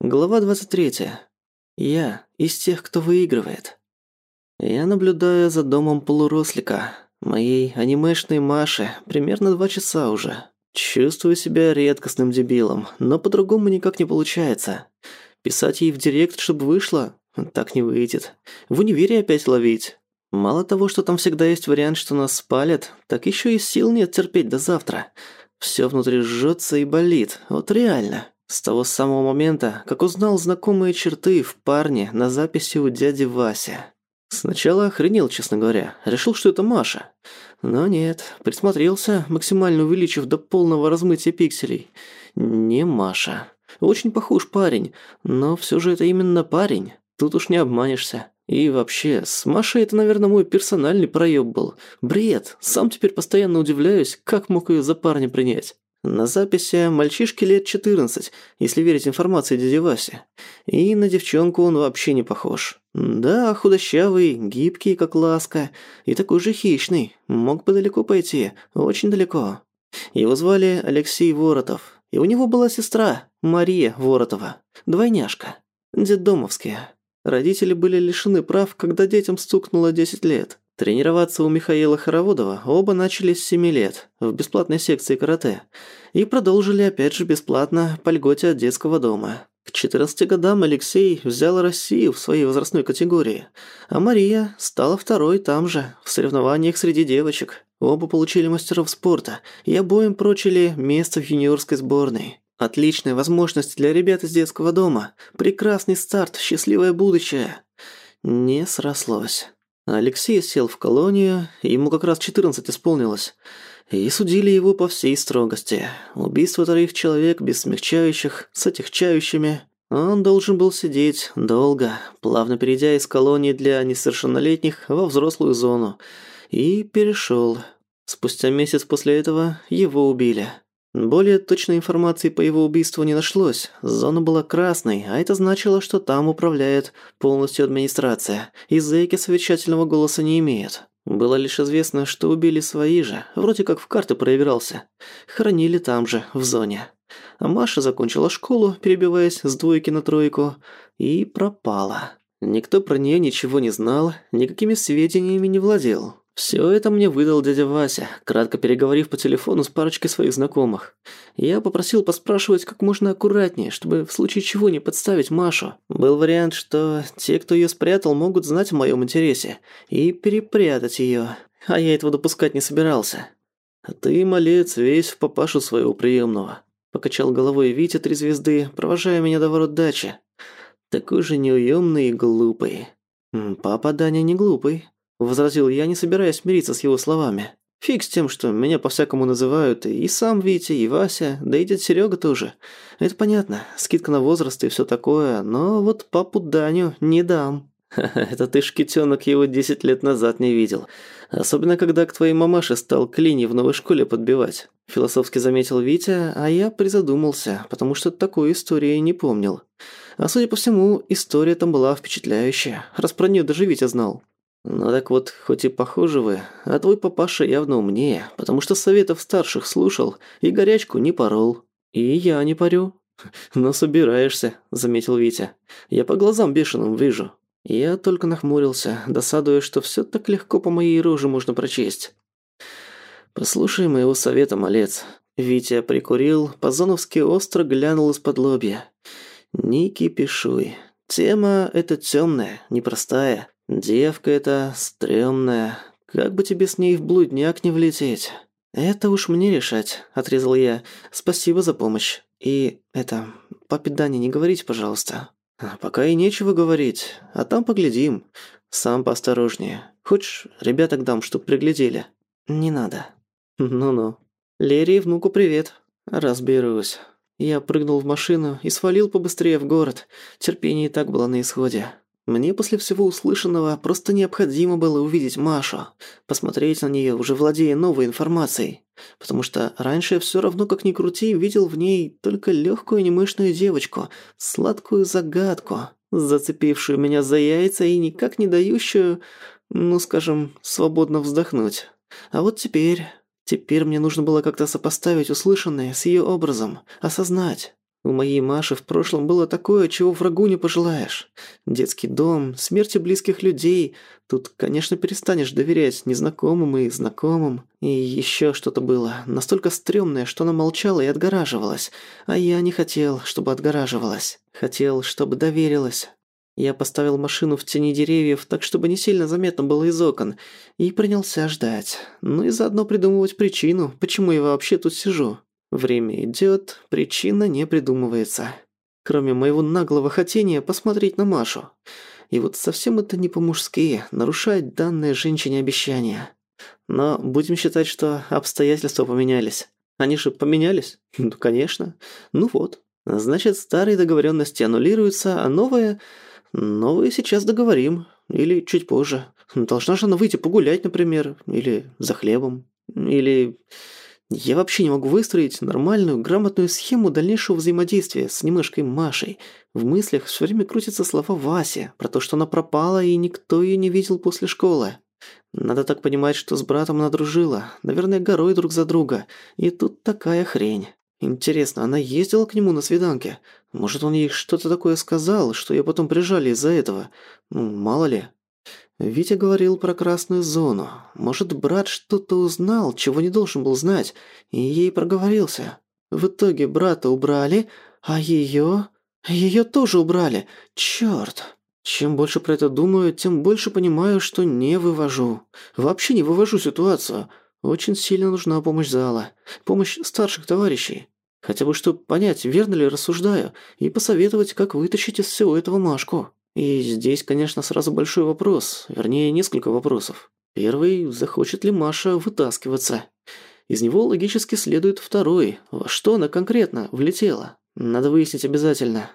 Глава 23. Я из тех, кто выигрывает. Я наблюдаю за домом полурослика, моей анимешной Маши, примерно два часа уже. Чувствую себя редкостным дебилом, но по-другому никак не получается. Писать ей в директ, чтобы вышло? Так не выйдет. В универе опять ловить. Мало того, что там всегда есть вариант, что нас спалят, так еще и сил нет терпеть до завтра. Все внутри жжется и болит, вот реально. С того самого момента, как узнал знакомые черты в парне на записи у дяди Васи. Сначала охренел, честно говоря. Решил, что это Маша. Но нет, присмотрелся, максимально увеличив до полного размытия пикселей. Не Маша. Очень похож парень, но все же это именно парень. Тут уж не обманешься. И вообще, с Машей это, наверное, мой персональный проеб был. Бред. Сам теперь постоянно удивляюсь, как мог ее за парня принять. На записи мальчишке лет 14, если верить информации дяди Васи. И на девчонку он вообще не похож. Да, худощавый, гибкий, как ласка, и такой же хищный. Мог бы далеко пойти, очень далеко. Его звали Алексей Воротов, и у него была сестра, Мария Воротова, двойняшка, детдомовские. Родители были лишены прав, когда детям стукнуло 10 лет. Тренироваться у Михаила Хороводова оба начали с 7 лет, в бесплатной секции карате, и продолжили опять же бесплатно по льготе от детского дома. К 14 годам Алексей взял Россию в своей возрастной категории, а Мария стала второй там же, в соревнованиях среди девочек. Оба получили мастеров спорта, и обоим прочили место в юниорской сборной. Отличная возможность для ребят из детского дома. Прекрасный старт, счастливое будущее. Не срослось. Алексей сел в колонию, ему как раз 14 исполнилось, и судили его по всей строгости. Убийство троих человек без смягчающих, с отягчающими. Он должен был сидеть долго, плавно перейдя из колонии для несовершеннолетних во взрослую зону. И перешел. Спустя месяц после этого его убили. Более точной информации по его убийству не нашлось. Зона была красной, а это значило, что там управляет полностью администрация, и зэки совещательного голоса не имеют. Было лишь известно, что убили свои же, вроде как в карты проигрался. Хранили там же, в зоне. А Маша закончила школу, перебиваясь с двойки на тройку, и пропала. Никто про нее ничего не знал, никакими сведениями не владел. Все это мне выдал дядя Вася, кратко переговорив по телефону с парочкой своих знакомых. Я попросил поспрашивать как можно аккуратнее, чтобы в случае чего не подставить Машу. Был вариант, что те, кто ее спрятал, могут знать о моем интересе и перепрятать ее, а я этого допускать не собирался. А ты, малец, весь в папашу своего приемного. Покачал головой Витя три звезды, провожая меня до ворот дачи. Такой же неуемный и глупый. Папа Даня не глупый. Возразил я, не собираясь мириться с его словами. Фиг с тем, что меня по-всякому называют и сам Витя, и Вася, да и дед Серега тоже. Это понятно, скидка на возраст и все такое, но вот папу Даню не дам. это ты, шкитёнок, его 10 лет назад не видел. Особенно, когда к твоей мамаше стал клини в новой школе подбивать. Философски заметил Витя, а я призадумался, потому что такой истории не помнил. А судя по всему, история там была впечатляющая, раз про неё даже Витя знал. Ну так вот, хоть и похожи вы, а твой папаша явно умнее, потому что советов старших слушал и горячку не порол. И я не парю. Но собираешься, заметил Витя. Я по глазам бешеным вижу. Я только нахмурился, досадуя, что все так легко по моей роже можно прочесть. Послушай моего совета, малец. Витя прикурил, по-зоновски остро глянул из-под лобья. Не кипишуй. Тема эта темная, непростая. Девка эта стрёмная. Как бы тебе с ней в блудняк не влететь? Это уж мне решать, отрезал я. Спасибо за помощь. И это, папе Дане не говорите, пожалуйста. Пока и нечего говорить, а там поглядим. Сам поосторожнее. Хочешь, ребяток дам, чтоб приглядели? Не надо. Ну-ну. Лере и внуку привет. Разберусь. Я прыгнул в машину и свалил побыстрее в город. Терпение и так было на исходе. Мне после всего услышанного просто необходимо было увидеть Машу, посмотреть на нее, уже владея новой информацией. Потому что раньше я все равно, как ни крути, видел в ней только легкую немышную девочку, сладкую загадку, зацепившую меня за яйца и никак не дающую, ну скажем, свободно вздохнуть. А вот теперь... Теперь мне нужно было как-то сопоставить услышанное с ее образом, осознать. У моей Маши в прошлом было такое, чего врагу не пожелаешь. Детский дом, смерти близких людей. Тут, конечно, перестанешь доверять незнакомым и знакомым. И еще что-то было, настолько стрёмное, что она молчала и отгораживалась. А я не хотел, чтобы отгораживалась. Хотел, чтобы доверилась. Я поставил машину в тени деревьев, так чтобы не сильно заметно было из окон, и принялся ждать. Ну и заодно придумывать причину, почему я вообще тут сижу. Время идёт, причина не придумывается. Кроме моего наглого хотения посмотреть на Машу. И вот совсем это не по-мужски, нарушать данное женщине обещание. Но будем считать, что обстоятельства поменялись. Они же поменялись? Ну, конечно. Ну вот. Значит, старые договоренности аннулируются, а новые... Новые сейчас договорим. Или чуть позже. Должна же она выйти погулять, например. Или за хлебом. Или... Я вообще не могу выстроить нормальную, грамотную схему дальнейшего взаимодействия с немышкой Машей. В мыслях все время крутятся слова Васи про то, что она пропала и никто ее не видел после школы. Надо так понимать, что с братом она дружила, наверное, горой друг за друга. И тут такая хрень. Интересно, она ездила к нему на свиданке? Может, он ей что-то такое сказал, что ее потом прижали из-за этого? Ну, мало ли. Витя говорил про красную зону. Может, брат что-то узнал, чего не должен был знать, и ей проговорился. В итоге брата убрали, а её... Её тоже убрали. Чёрт. Чем больше про это думаю, тем больше понимаю, что не вывожу. Вообще не вывожу ситуацию. Очень сильно нужна помощь зала. Помощь старших товарищей. Хотя бы чтобы понять, верно ли рассуждаю, и посоветовать, как вытащить из всего этого Машку. И здесь, конечно, сразу большой вопрос, вернее, несколько вопросов. Первый, захочет ли Маша вытаскиваться? Из него логически следует второй, во что она конкретно влетела? Надо выяснить обязательно.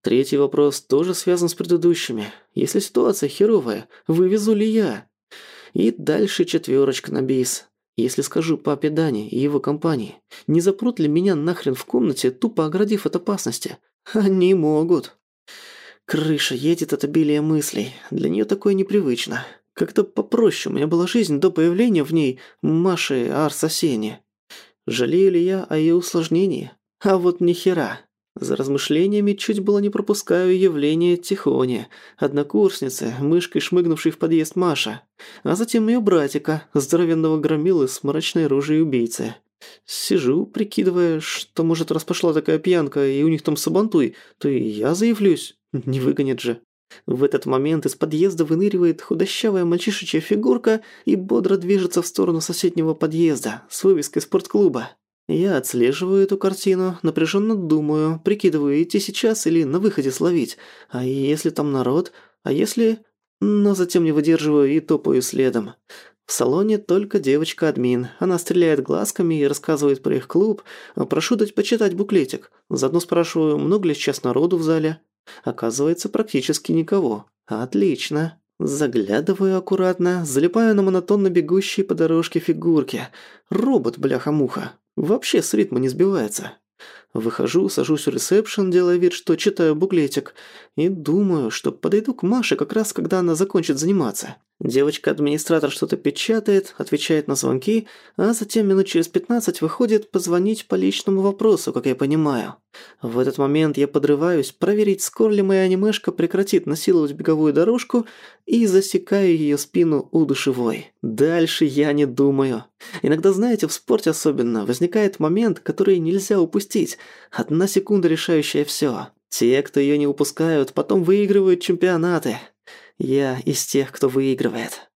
Третий вопрос тоже связан с предыдущими. Если ситуация херовая, вывезу ли я? И дальше четверочка на бис. Если скажу папе Дане и его компании, не запрут ли меня нахрен в комнате, тупо оградив от опасности? Они могут. Крыша едет от обилия мыслей. Для нее такое непривычно. Как-то попроще у меня была жизнь до появления в ней Маши Арсасени. Жалею ли я о ее усложнении? А вот ни хера. За размышлениями чуть было не пропускаю явление Тихони, однокурсницы, мышкой шмыгнувшей в подъезд Маша, а затем ее братика, здоровенного громилы с мрачной рожей убийцы. Сижу, прикидывая, что, может, раз пошла такая пьянка, и у них там сабантуй, то и я заявлюсь. Не выгонят же. В этот момент из подъезда выныривает худощавая мальчишечья фигурка и бодро движется в сторону соседнего подъезда с вывеской спортклуба. Я отслеживаю эту картину, напряженно думаю, прикидываю, идти сейчас или на выходе словить. А если там народ? А если... Но затем не выдерживаю и топаю следом. В салоне только девочка-админ. Она стреляет глазками и рассказывает про их клуб. Прошу дать почитать буклетик. Заодно спрашиваю, много ли сейчас народу в зале. Оказывается, практически никого. Отлично. Заглядываю аккуратно, залипаю на монотонно бегущие по дорожке фигурки. Робот, бляха-муха. Вообще с ритма не сбивается. Выхожу, сажусь в ресепшн, делая вид, что читаю буклетик, и думаю, что подойду к Маше как раз, когда она закончит заниматься. Девочка-администратор что-то печатает, отвечает на звонки, а затем минут через 15 выходит позвонить по личному вопросу, как я понимаю. В этот момент я подрываюсь проверить, скоро ли моя анимешка прекратит насиловать беговую дорожку и засекаю ее спину у душевой. Дальше я не думаю. Иногда, знаете, в спорте особенно возникает момент, который нельзя упустить. Одна секунда решающая все. Те, кто ее не упускают, потом выигрывают чемпионаты. Я из тех, кто выигрывает.